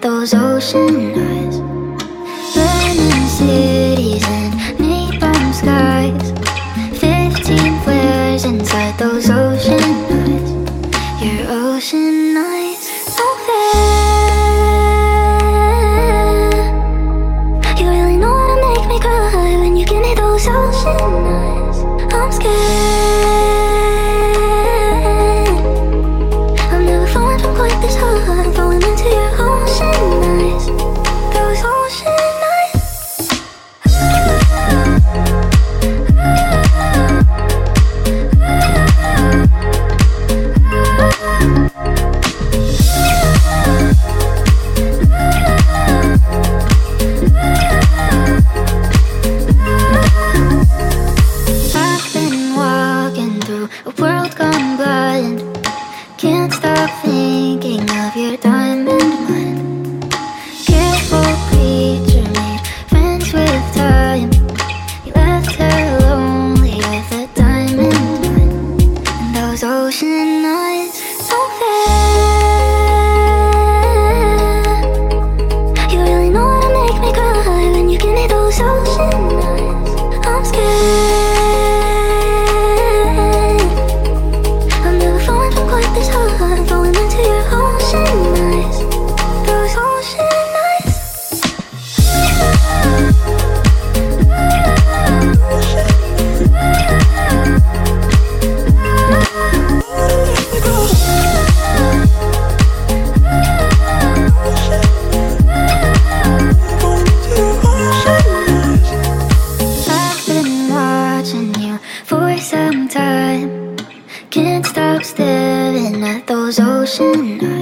those ocean eyes. Burning cities and neon skies. Fifteen inside those ocean eyes. Your ocean eyes. You really know how to make me cry when you give me those ocean eyes. I'm scared. A world gone blind. Can't stop thinking of your diamond mind. Careful creature made friends with time. You left her lonely with a diamond mind. And those ocean eyes, time. Can't stop staring at those ocean eyes.